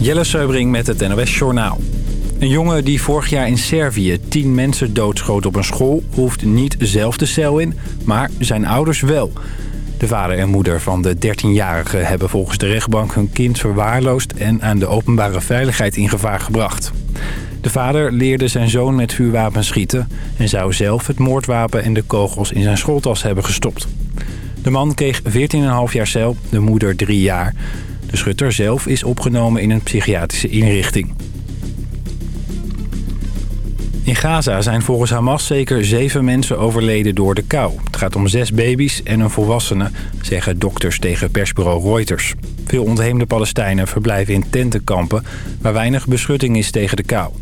Jelle Seubring met het NOS Journaal. Een jongen die vorig jaar in Servië tien mensen doodschoot op een school... hoeft niet zelf de cel in, maar zijn ouders wel. De vader en moeder van de 13-jarige hebben volgens de rechtbank hun kind verwaarloosd... en aan de openbare veiligheid in gevaar gebracht. De vader leerde zijn zoon met vuurwapens schieten... en zou zelf het moordwapen en de kogels in zijn schooltas hebben gestopt. De man kreeg 14,5 jaar cel, de moeder 3 jaar... De schutter zelf is opgenomen in een psychiatrische inrichting. In Gaza zijn volgens Hamas zeker zeven mensen overleden door de kou. Het gaat om zes baby's en een volwassene, zeggen dokters tegen persbureau Reuters. Veel ontheemde Palestijnen verblijven in tentenkampen... waar weinig beschutting is tegen de kou.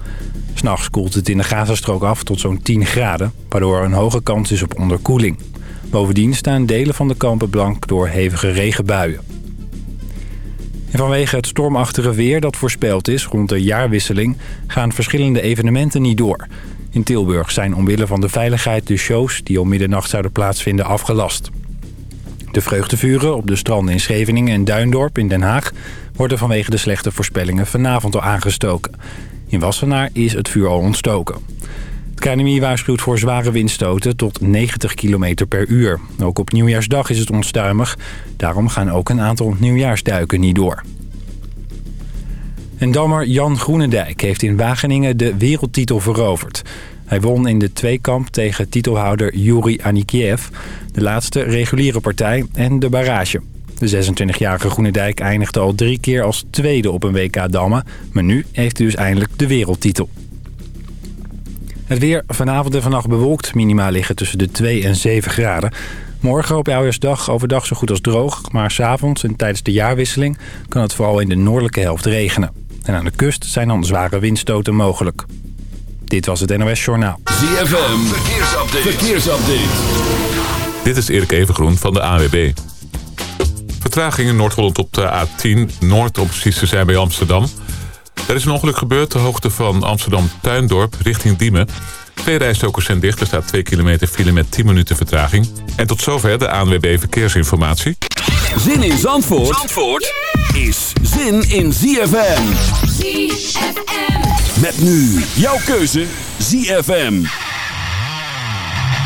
S'nachts koelt het in de Gazastrook af tot zo'n 10 graden... waardoor er een hoge kans is op onderkoeling. Bovendien staan delen van de kampen blank door hevige regenbuien. En vanwege het stormachtige weer dat voorspeld is rond de jaarwisseling... gaan verschillende evenementen niet door. In Tilburg zijn omwille van de veiligheid de shows... die om middernacht zouden plaatsvinden afgelast. De vreugdevuren op de stranden in Scheveningen en Duindorp in Den Haag... worden vanwege de slechte voorspellingen vanavond al aangestoken. In Wassenaar is het vuur al ontstoken. Het KNMI waarschuwt voor zware windstoten tot 90 km per uur. Ook op nieuwjaarsdag is het onstuimig. Daarom gaan ook een aantal nieuwjaarsduiken niet door. En dammer Jan Groenendijk heeft in Wageningen de wereldtitel veroverd. Hij won in de tweekamp tegen titelhouder Yuri Anikiev... de laatste reguliere partij en de barrage. De 26-jarige Groenendijk eindigde al drie keer als tweede op een WK dammen... maar nu heeft hij dus eindelijk de wereldtitel. Het weer vanavond en vannacht bewolkt. Minima liggen tussen de 2 en 7 graden. Morgen op Oudejaarsdag overdag zo goed als droog. Maar s'avonds en tijdens de jaarwisseling kan het vooral in de noordelijke helft regenen. En aan de kust zijn dan zware windstoten mogelijk. Dit was het NOS Journaal. ZFM, verkeersupdate. verkeersupdate. Dit is Erik Evengroen van de AWB. Vertraging in Noord-Holland op de A10 Noord om precies te zijn bij Amsterdam... Er is een ongeluk gebeurd de hoogte van Amsterdam-Tuindorp richting Diemen. Twee rijstokers zijn dicht. Er staat 2 kilometer file met 10 minuten vertraging. En tot zover de ANWB Verkeersinformatie. Zin in Zandvoort, Zandvoort is zin in ZFM. ZFM. Met nu jouw keuze ZFM.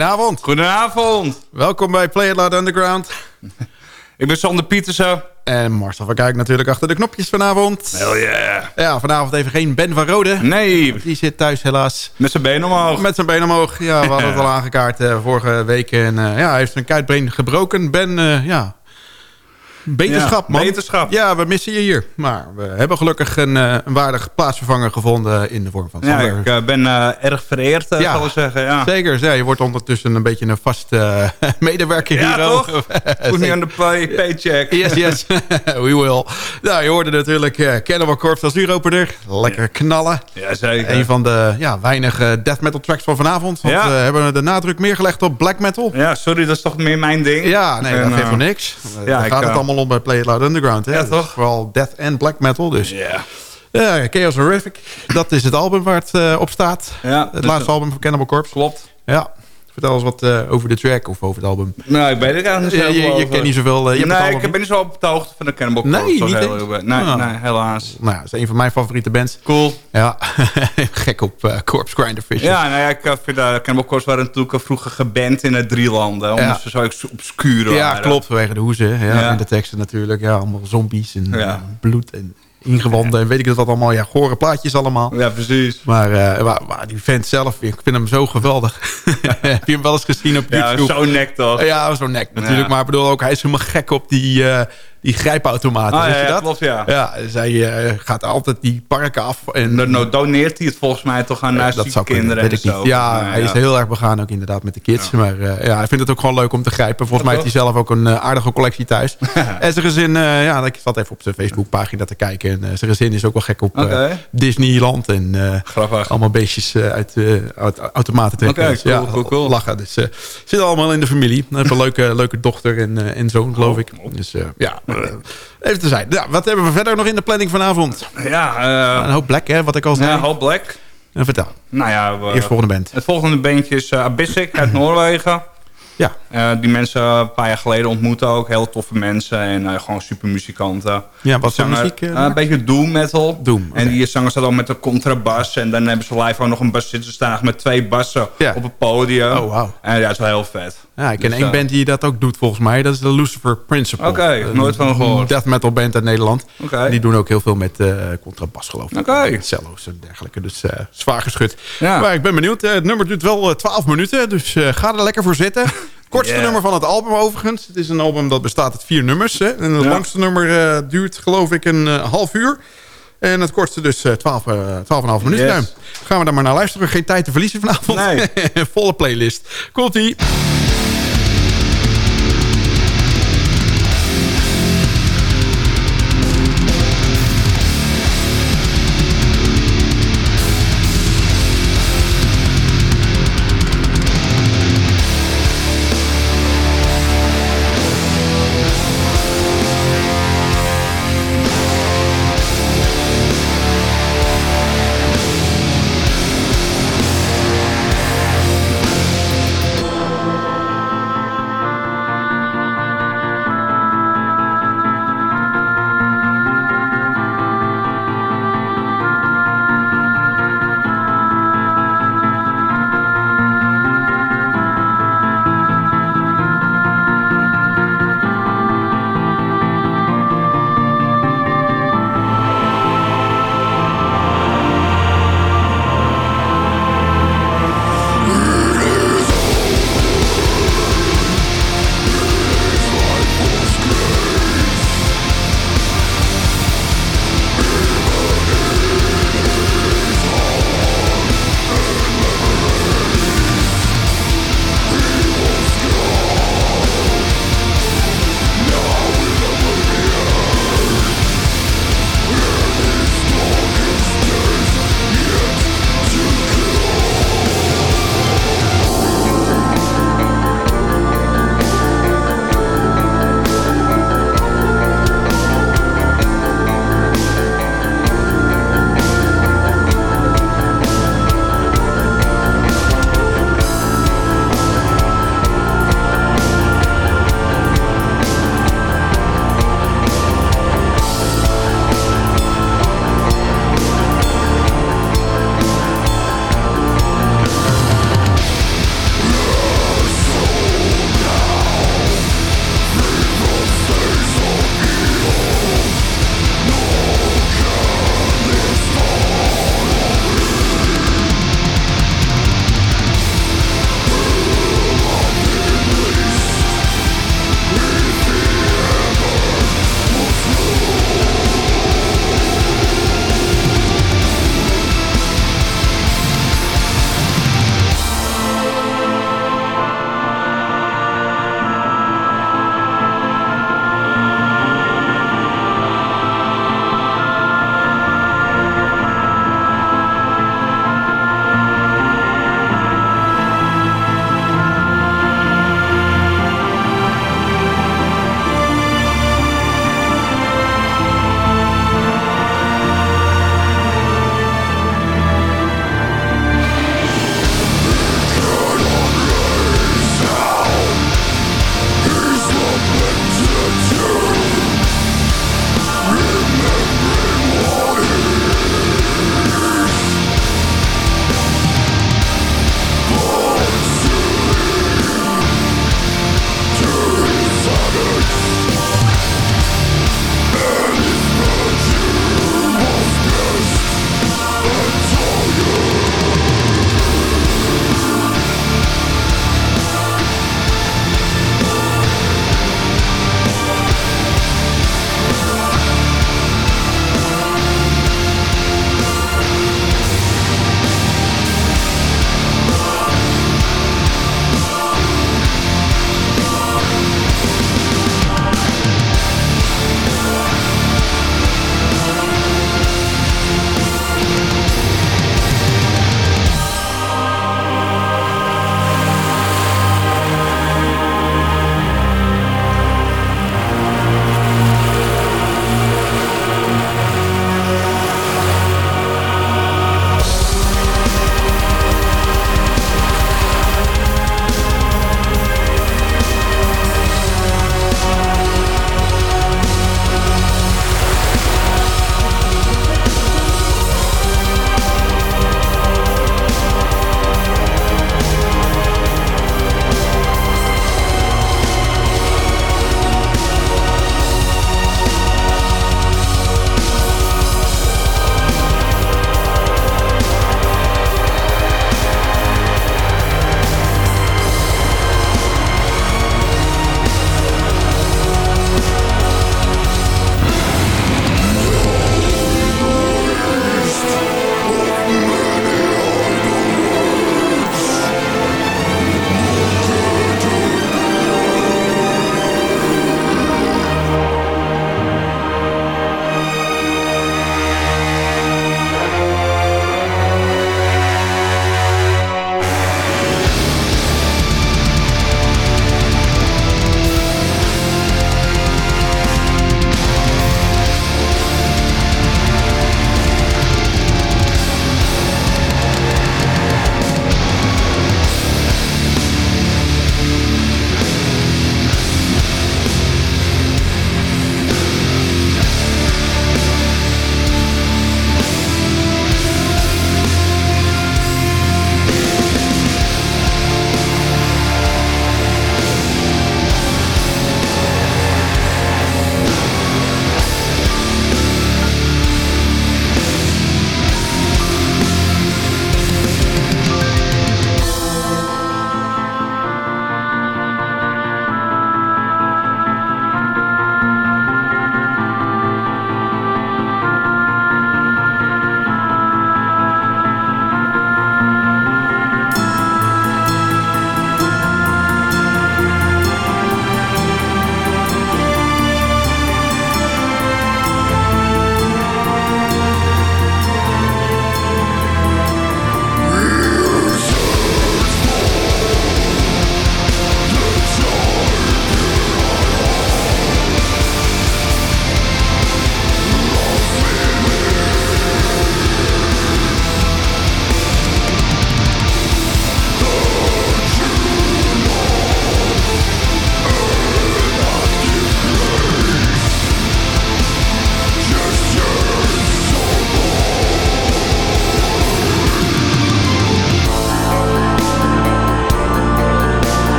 Goedenavond. Goedenavond. Welkom bij Play It Loud Underground. Ik ben Sander Pietersen. En Marcel van Kijk natuurlijk achter de knopjes vanavond. Hell yeah. Ja, vanavond even geen Ben van Rode. Nee. Die zit thuis helaas. Met zijn been omhoog. Met zijn been omhoog. Ja, we hadden het al aangekaart uh, vorige week. En uh, ja, hij heeft zijn kuitbeen gebroken. Ben, uh, ja, Beterschap, ja, man. Beterschap. Ja, we missen je hier. Maar we hebben gelukkig een, uh, een waardig plaatsvervanger gevonden in de vorm van Sander. Ja, ik uh, ben uh, erg vereerd, ja, zal ik zeggen. Ja. Zeker. Ja, je wordt ondertussen een beetje een vaste medewerker ja, hier. toch? Moet niet aan de pay paycheck. Yes, yes. We will. Nou, je hoorde natuurlijk uh, Cannibal Corpse als uuropener. Lekker knallen. Ja, zeker. Een van de ja, weinige death metal tracks van vanavond. Want we hebben de nadruk meer gelegd op black metal. Ja, sorry, dat is toch meer mijn ding. Ja, nee, en, dat geeft voor niks. Ja, Daar gaat het allemaal om bij Play It Loud Underground. Hè? Ja, toch? Dus vooral death en black metal. Dus. Ja. Ja, Chaos Horrific. Dat is het album waar het uh, op staat. Ja, het dus laatste album van Cannibal Corpse. Klopt. Ja. Vertel eens wat uh, over de track of over het album. Nou, ik weet het eigenlijk niet. Je, je, je kent niet zoveel. Uh, nee, ik ben niet zo op de hoogte van de Cannibal Corpse. Nee, niet heel, nee, oh. nee, helaas. Nou, dat is een van mijn favoriete bands. Cool. Ja, gek op uh, Corpse Grinder Fishes. Ja, nou ja, ik vind uh, Cannibal Corpse waren natuurlijk vroeger geband in het drie landen. Omdat ja. ze zo obscuur Ja, klopt. Vanwege de hoezen. Ja, ja. En de teksten natuurlijk. Ja, allemaal zombies en bloed en ingewanden en weet ik dat allemaal. Ja, gore plaatjes allemaal. Ja, precies. Maar, uh, maar, maar, die vent zelf, ik vind hem zo geweldig. Heb je hem wel eens gezien op YouTube? Ja, zo'n nek toch? Ja, zo'n nek natuurlijk. Ja. Maar ik bedoel ook, hij is helemaal gek op die... Uh, die grijpautomaten, ah, ja, je dat? Klopt, ja. Ja, zij uh, gaat altijd die parken af. En, no, no, doneert hij het volgens mij toch aan naar zieke kinderen weet ik en zo. Niet. Ja, hij is heel erg begaan ook inderdaad met de kids. Maar uh, ja, hij vindt het ook gewoon leuk om te grijpen. Volgens mij heeft hij zelf ook een uh, aardige collectie thuis. en zijn gezin, ja, ik zat even op zijn Facebookpagina te kijken. En zijn gezin is ook wel gek op okay. Disneyland. En allemaal beestjes uit, uit automaten trekken. Okay, cool, ja, cool, cool. lachen. Dus zitten allemaal in de familie. Hij heeft een leuke, leuke dochter en, en zoon, geloof ik. Dus ja... Even te zijn. Ja, wat hebben we verder nog in de planning vanavond? Ja, uh, een hoop black, hè, wat ik al zei. Ja, een hoop black. En vertel. Nou ja, we, Eerst volgende band. Het volgende bandje is uh, Abyssic uit Noorwegen. Ja. Uh, die mensen een paar jaar geleden ontmoeten ook. Heel toffe mensen en uh, gewoon super muzikanten. Ja, wat voor muziek? Uh, een beetje doom metal. Doom, okay. En die zanger staat ook met een contrabas. En dan hebben ze live ook nog een bassist staan met twee bassen ja. op het podium. Oh, wow. En ja, dat is wel heel vet. Ja, ik ken dus, één band die dat ook doet volgens mij. Dat is de Lucifer Principle. Oké, okay, nooit van gehoord. Een death metal band uit Nederland. Okay. Die doen ook heel veel met uh, contrabas geloof ik. Oké. Okay. Cello's en dergelijke. Dus uh, zwaar geschud. Ja. Maar ik ben benieuwd. Het nummer duurt wel 12 minuten. Dus ga er lekker voor zitten. Kortste yeah. nummer van het album overigens. Het is een album dat bestaat uit vier nummers. Hè? En het ja. langste nummer duurt geloof ik een half uur. En het kortste dus uh, 12,5 minuten. Yes. Gaan we daar maar naar luisteren. Geen tijd te verliezen vanavond. Nee. Volle playlist. Komt-ie.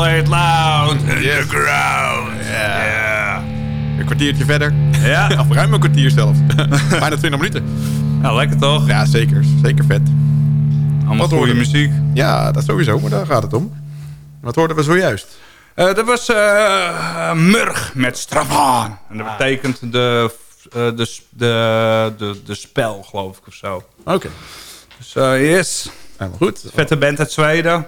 Play It Loud Underground. Ja. Een kwartiertje verder. Ja. of ruim een kwartier zelfs. Bijna 20 minuten. Nou, lekker toch? Ja, zeker. Zeker vet. Allemaal Wat goede we? muziek. Ja, dat sowieso, maar daar gaat het om. Wat hoorden we zojuist? Eh, dat was eh, Murg met Stravaan. En dat betekent de, eh, de, de, de, de spel, geloof ik, of zo. Oké, Dus eh, yes. helemaal goed. Vette band uit Zweden.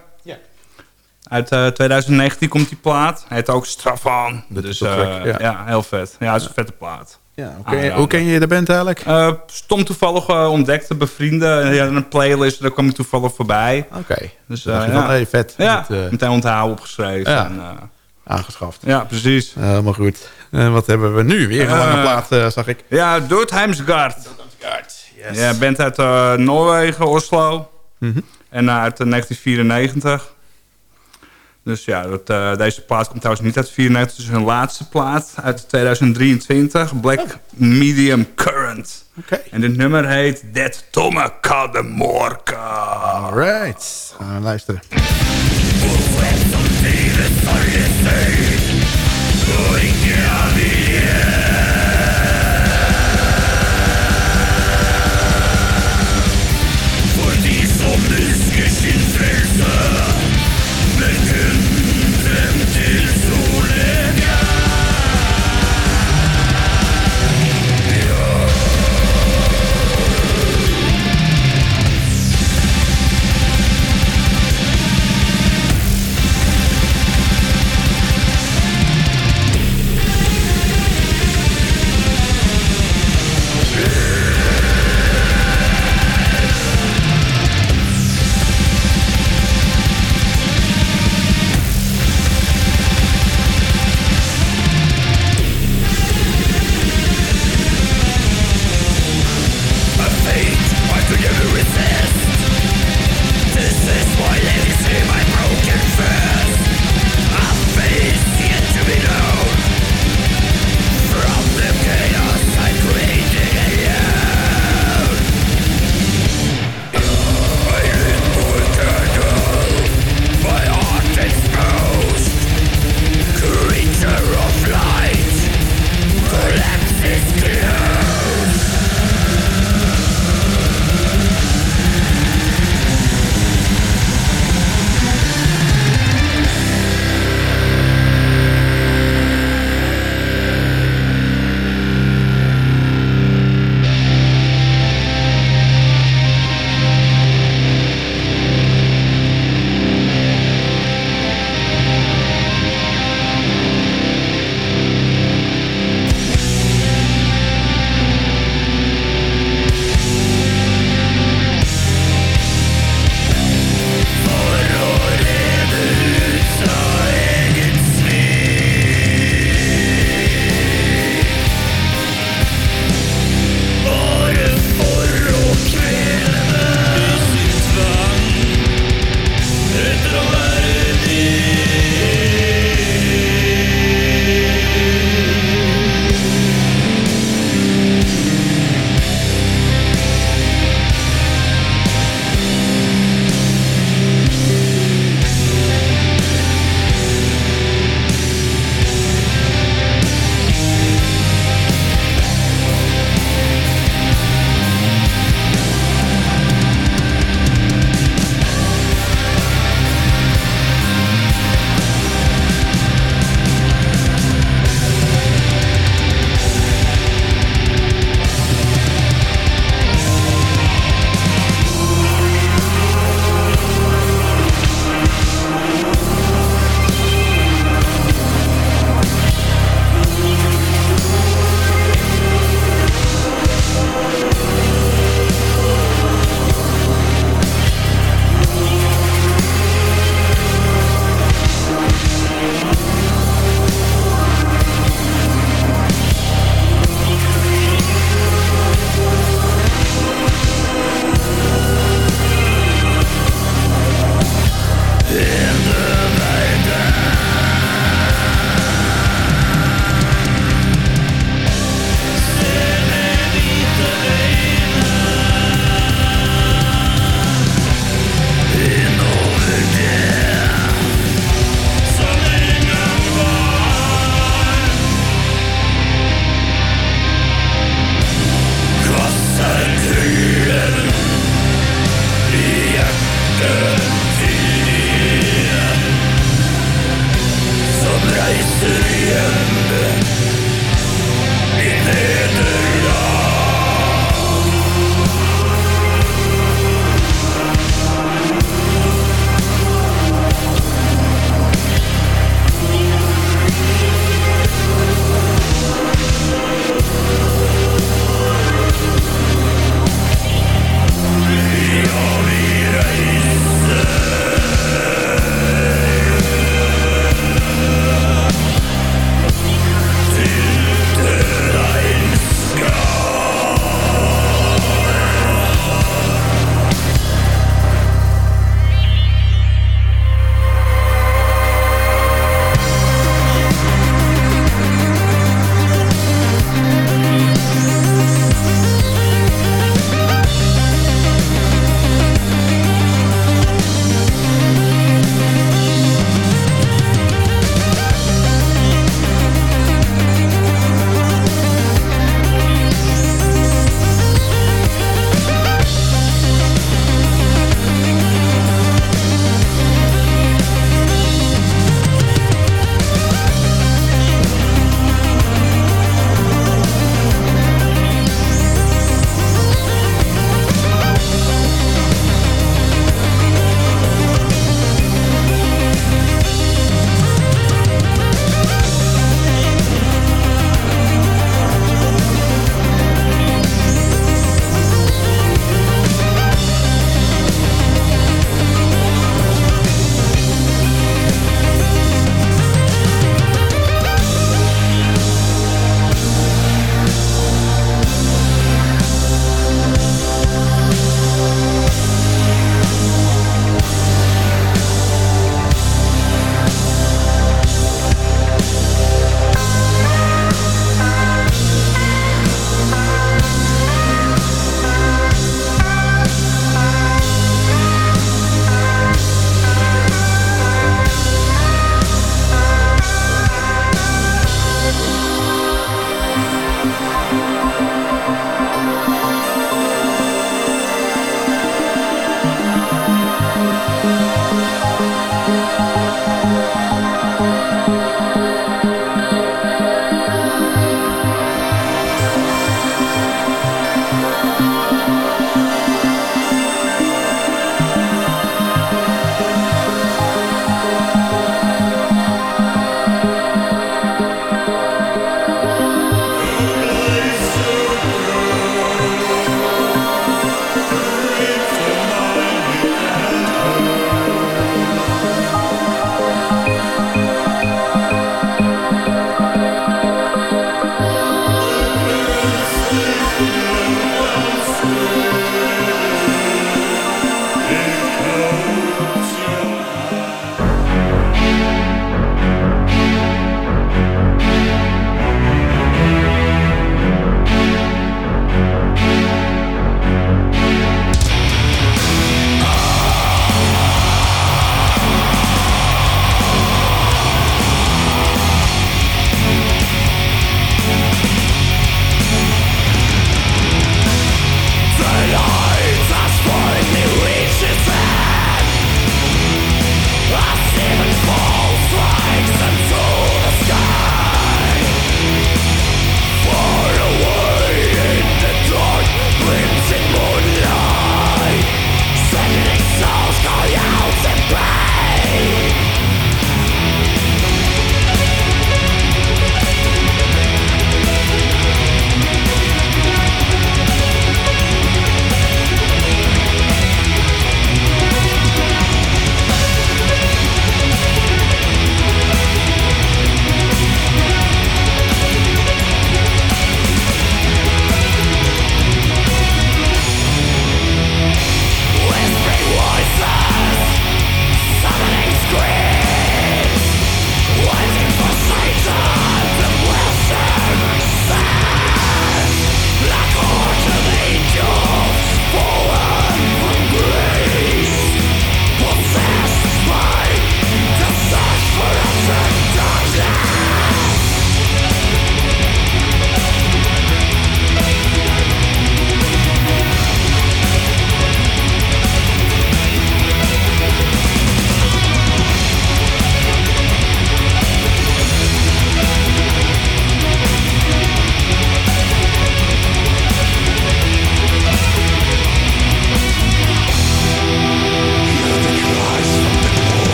Ja. Uit eh, 2019 komt die plaat. Hij heet ook Stravaan. De Dus eh, ja. ja. heel vet. Ja, het is een vette plaat. Ja, hoe, ken je, Ah, hoe ken je de band eigenlijk? Eh, stom toevallig eh, ontdekte bij vrienden. Die hadden een playlist, daar kwam ik toevallig voorbij. Oké, Dus dus eh, je ja, van, hey, vet. ja Dit, eh, meteen onthouden opgeschreven. Ja. En, eh, aangeschaft. ja, precies. Helemaal goed. En wat hebben we nu? Weer een lange Eh, plaat, eh, zag ik. Ja, Dordheimsgard. Yes. Ja, bent uit eh, Noorwegen, Oslo. Mhm. En eh, uit eh, 1994. Dus ja, dat, eh, deze plaat komt trouwens niet uit 94. Het is hun laatste plaat uit 2023. Black Medium Current. Oké. En dit nummer heet Det Tomme Kademorka. Alright. Gaan we luisteren.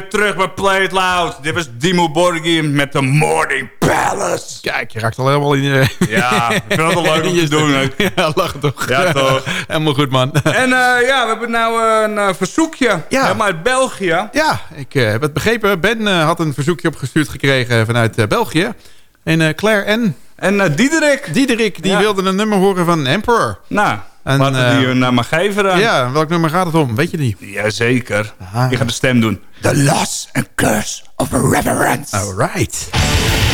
Weer terug bij Play It Loud. Dit was Dimo Borghi met The Morning Palace. Kijk, je raakt al helemaal in je... Ja, ik vind het wel leuk om te doen. Ja, lachen toch. Ja, toch. helemaal goed, man. En eh, ja, we hebben nou eh, een eh, verzoekje. Ja. Helemaal uit België. Ja, ik heb het begrepen. Ben had een verzoekje opgestuurd gekregen vanuit België. En Claire en En Diederik. Diederik, die Ja. wilden een nummer horen van Emperor. Nou, En, laten we eh, die naar maar geven dan. Ja, welk nummer gaat het om? Weet je die? Jazeker. Je gaat de stem doen. The Loss and Curse of Reverence. Alright. Thank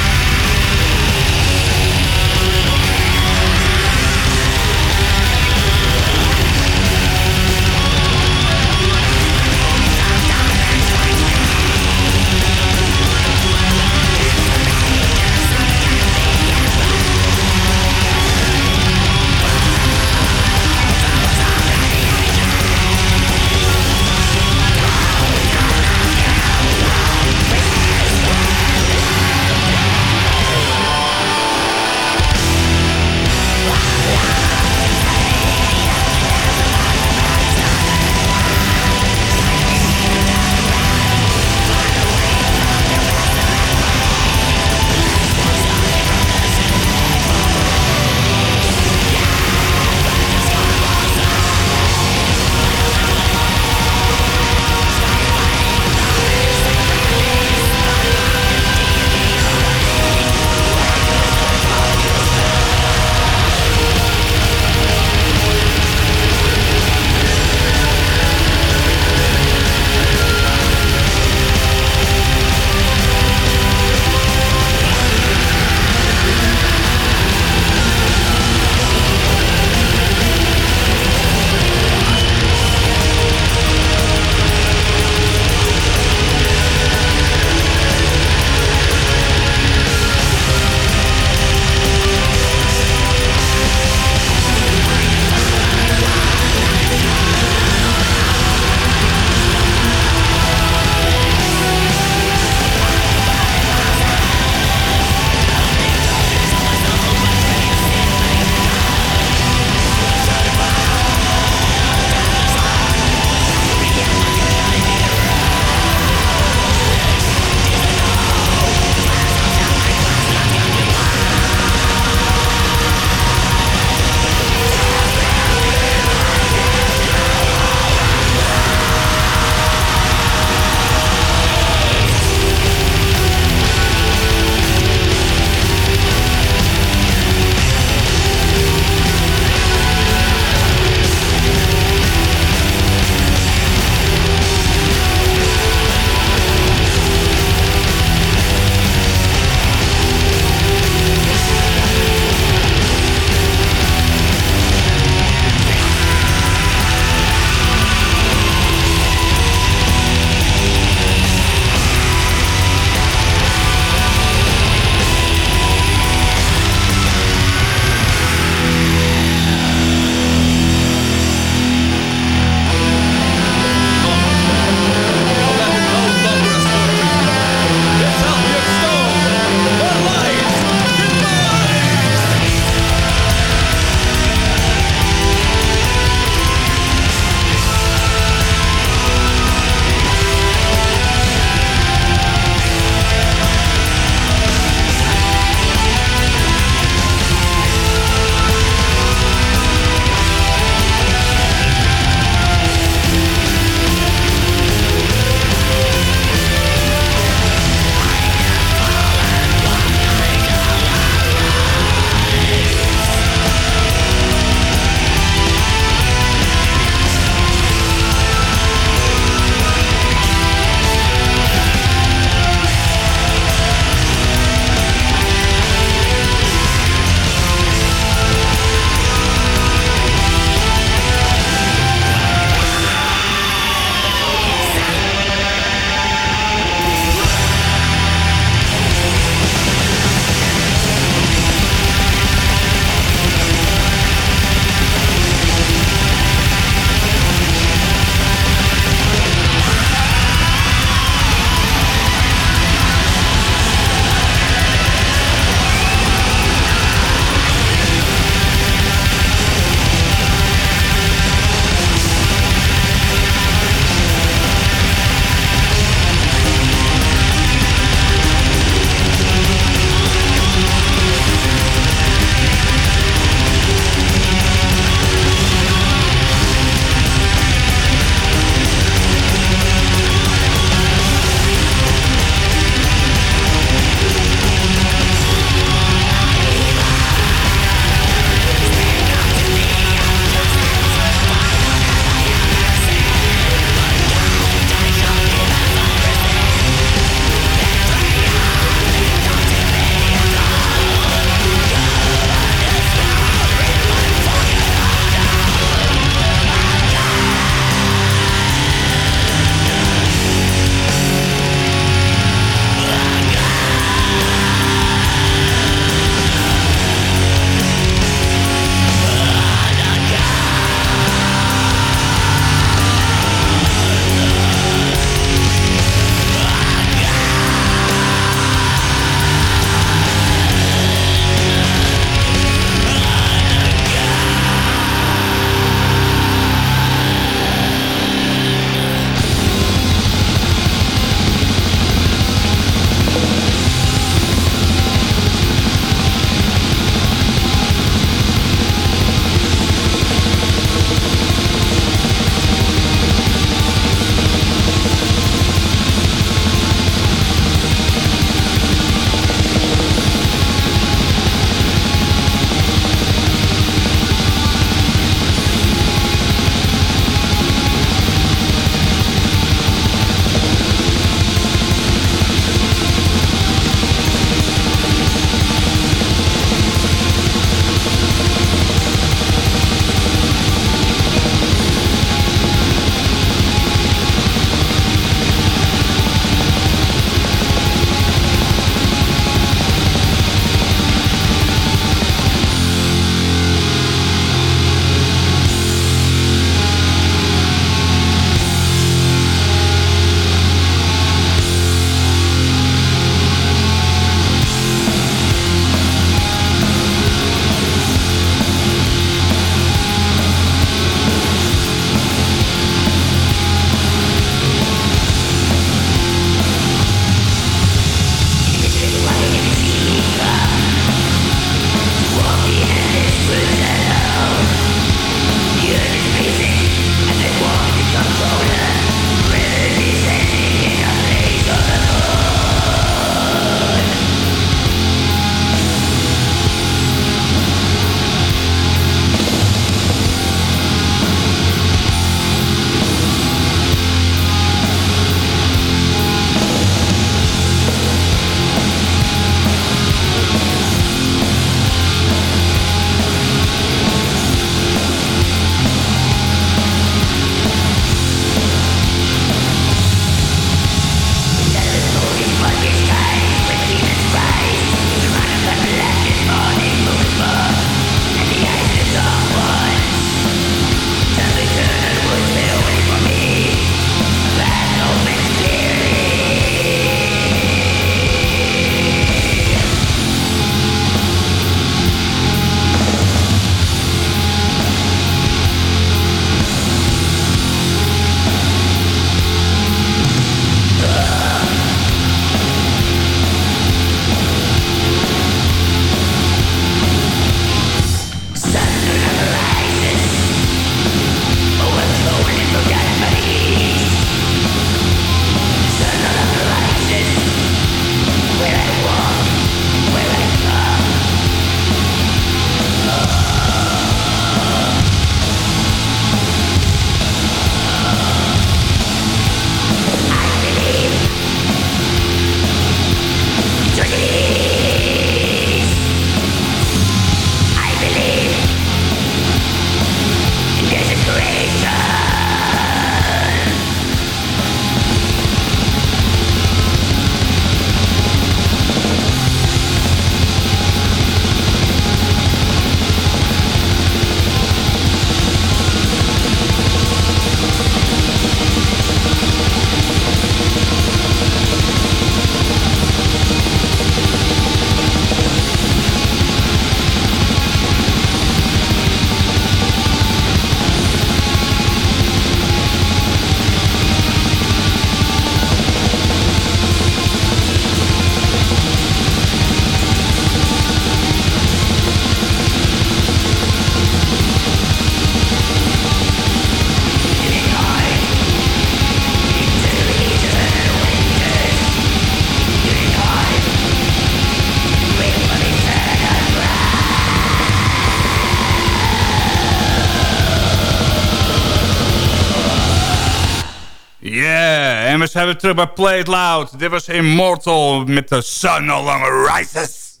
we terug bij Play It Loud. Dit was Immortal met The Sun No Longer Rises.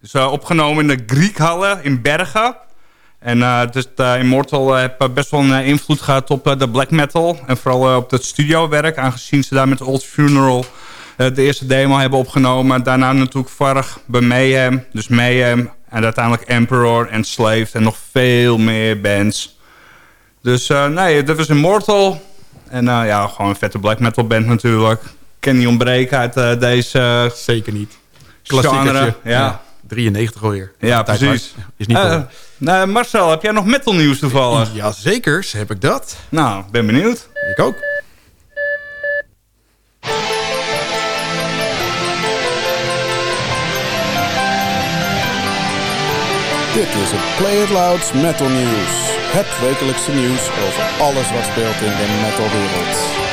Dus opgenomen in de Griekhallen in Bergen. En uh, dus Immortal heeft best wel een invloed gehad op de black metal. En vooral op het studiowerk, aangezien ze daar met Old Funeral de eerste demo hebben opgenomen. Daarna natuurlijk Varg bij Mayhem, dus Mayhem. En uiteindelijk Emperor en Slave en nog veel meer bands. Dus nee, dit was Immortal. En uh, ja, gewoon een vette black metal band natuurlijk. Kan niet ontbreken uit uh, deze... Zeker niet. Klassiekertje. Ja. ja. 93 alweer. Ja, precies. Is niet uh, nou, Marcel, heb jij nog metal nieuws toevallig? Ja, zeker. Heb ik dat. Nou, ben benieuwd. Ik ook. Dit is het Play It Louds Metal News. Het wekelijkse nieuws over alles wat speelt in de metalwereld.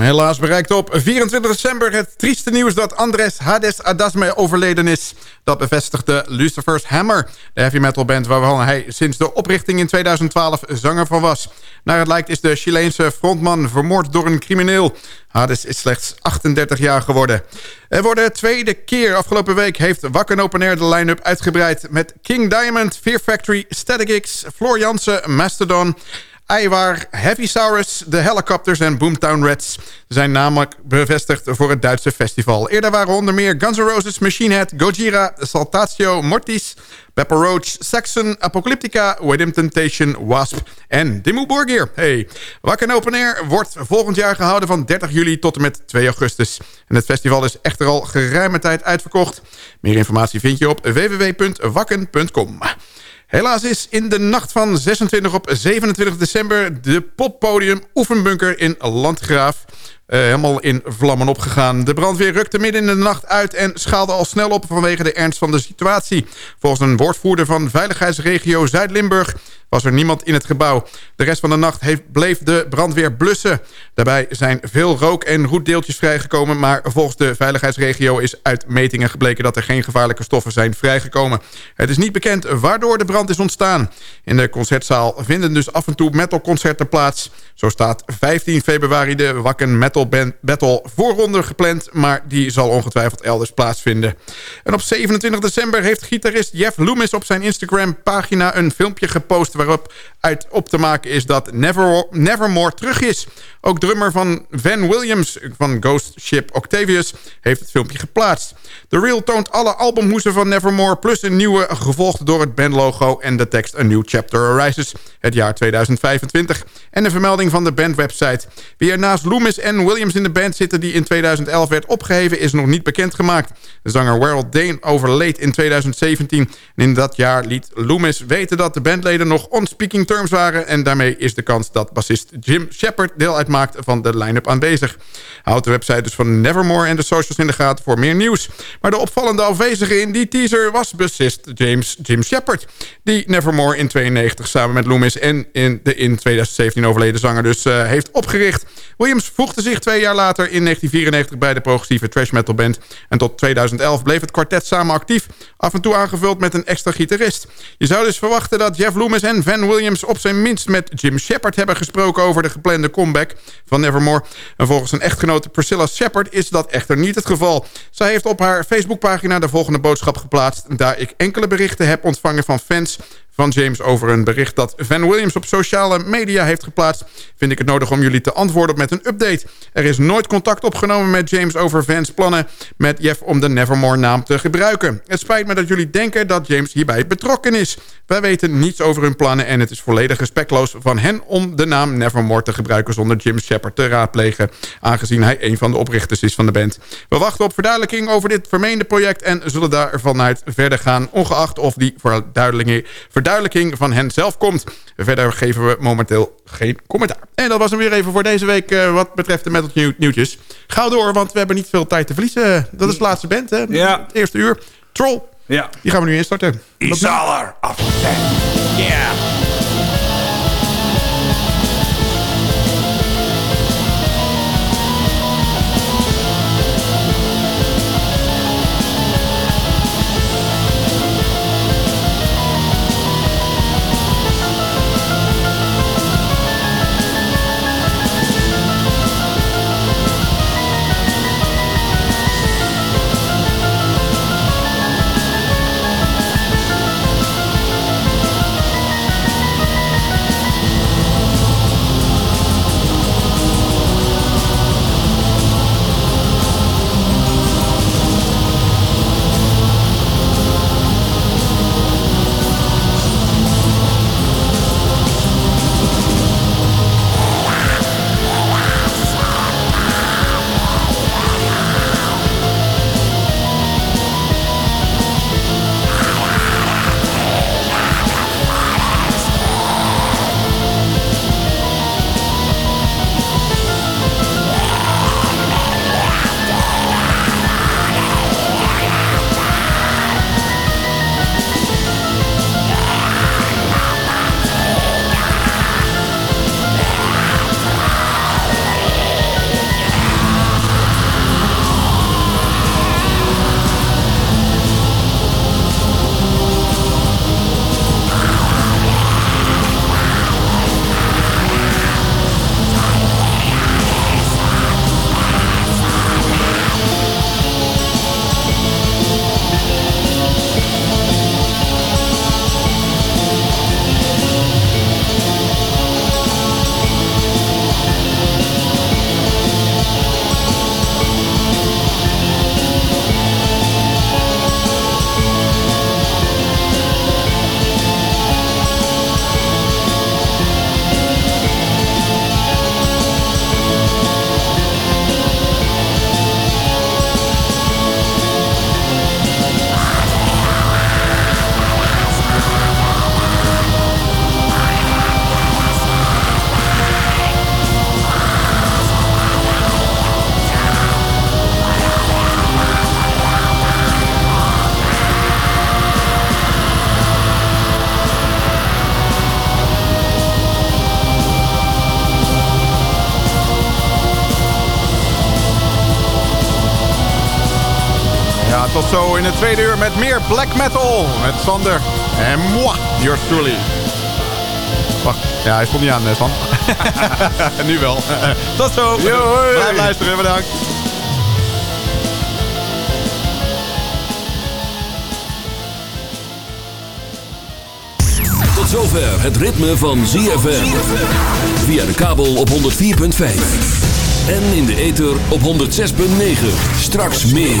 Helaas bereikt op 24 december het trieste nieuws dat Andres Hades Adasme overleden is. Dat bevestigde Lucifer's Hammer, de heavy metal band waarvan hij sinds de oprichting in 2012 zanger van was. Naar het lijkt is de Chileense frontman vermoord door een crimineel. Hades is slechts 38 jaar geworden. En voor de tweede keer afgelopen week heeft Wakker Open Air de line-up uitgebreid... met King Diamond, Fear Factory, Static X, Floor Jansen, Mastodon... Ivar, Heavy Saurus, de Helicopters en Boomtown Reds zijn namelijk bevestigd voor het Duitse festival. Eerder waren onder meer Guns N' Roses, Machine Head, Gojira, Saltatio, Mortis, Pepper Roach, Saxon, Apocalyptica, Wedim Temptation, Wasp en Dimmu Borgir. Hey, Wakker Open Air wordt volgend jaar gehouden van 30 juli tot en met 2 augustus. En het festival is echter al geruime tijd uitverkocht. Meer informatie vind je op www.wakken.com. Helaas is in de nacht van 26 op 27 december... de poppodium Oefenbunker in Landgraaf uh, helemaal in vlammen opgegaan. De brandweer rukte midden in de nacht uit en schaalde al snel op vanwege de ernst van de situatie. Volgens een woordvoerder van veiligheidsregio Zuid-Limburg was er niemand in het gebouw. De rest van de nacht heeft, bleef de brandweer blussen. Daarbij zijn veel rook- en roetdeeltjes vrijgekomen... maar volgens de veiligheidsregio is uit metingen gebleken... dat er geen gevaarlijke stoffen zijn vrijgekomen. Het is niet bekend waardoor de brand is ontstaan. In de concertzaal vinden dus af en toe metalconcerten plaats. Zo staat 15 februari de Wakken Metal Band Battle voorronde gepland... maar die zal ongetwijfeld elders plaatsvinden. En op 27 december heeft gitarist Jeff Loomis op zijn Instagram-pagina... een filmpje gepost waarop uit op te maken is dat Never, Nevermore terug is. Ook drummer van Van Williams van Ghost Ship Octavius heeft het filmpje geplaatst. The Real toont alle albumhoezen van Nevermore... plus een nieuwe, gevolgd door het bandlogo en de tekst A New Chapter Arises... het jaar 2025 en de vermelding van de bandwebsite. Wie er naast Loomis en Williams in de band zitten... die in 2011 werd opgeheven, is nog niet bekendgemaakt. De zanger Harold Dane overleed in 2017. En in dat jaar liet Loomis weten dat de bandleden nog on speaking terms waren... en daarmee is de kans dat bassist Jim Shepard deel uitmaakt van de line-up aanwezig. Houd de website dus van Nevermore en de socials in de gaten voor meer nieuws. Maar de opvallende afwezige in die teaser was bassist James Jim Shepard... die Nevermore in 92 samen met Loomis en in de in 2017 overleden zanger dus uh, heeft opgericht. Williams voegde zich twee jaar later in 1994 bij de progressieve trash metal band... en tot 2011 bleef het kwartet samen actief, af en toe aangevuld met een extra gitarist. Je zou dus verwachten dat Jeff Loomis en Van Williams op zijn minst met Jim Shepard hebben gesproken over de geplande comeback van Nevermore. En volgens een echtgenote Priscilla Shepard is dat echter niet het geval. Zij heeft op haar Facebookpagina de volgende boodschap geplaatst... daar ik enkele berichten heb ontvangen van fans van James over een bericht dat Van Williams op sociale media heeft geplaatst... vind ik het nodig om jullie te antwoorden met een update. Er is nooit contact opgenomen met James over Vans plannen met Jeff om de Nevermore naam te gebruiken. Het spijt me dat jullie denken dat James hierbij betrokken is. Wij weten niets over hun plannen en het is volledig respectloos van hen om de naam Nevermore te gebruiken zonder Jim Shepard te raadplegen, aangezien hij een van de oprichters is van de band. We wachten op verduidelijking over dit vermeende project en zullen daar vanuit verder gaan, ongeacht of die verduidelijking verduidelijking van hen zelf komt. Verder geven we momenteel geen commentaar. En dat was hem weer even voor deze week uh, wat betreft de metal nieuwtjes. Ga door, want we hebben niet veel tijd te verliezen. Dat is de laatste band, hè? Ja. Het eerste uur. Troll. Ja. Die gaan we nu instarten. Izaler of Yeah. Tweede uur met meer black metal. Met Sander en moi, yours truly. Wacht, ja, hij stond niet aan, Sander. nu wel. Tot zo. Blijf luisteren, bedankt. Tot zover het ritme van ZFM. Via de kabel op 104.5. En in de ether op 106.9. Straks meer.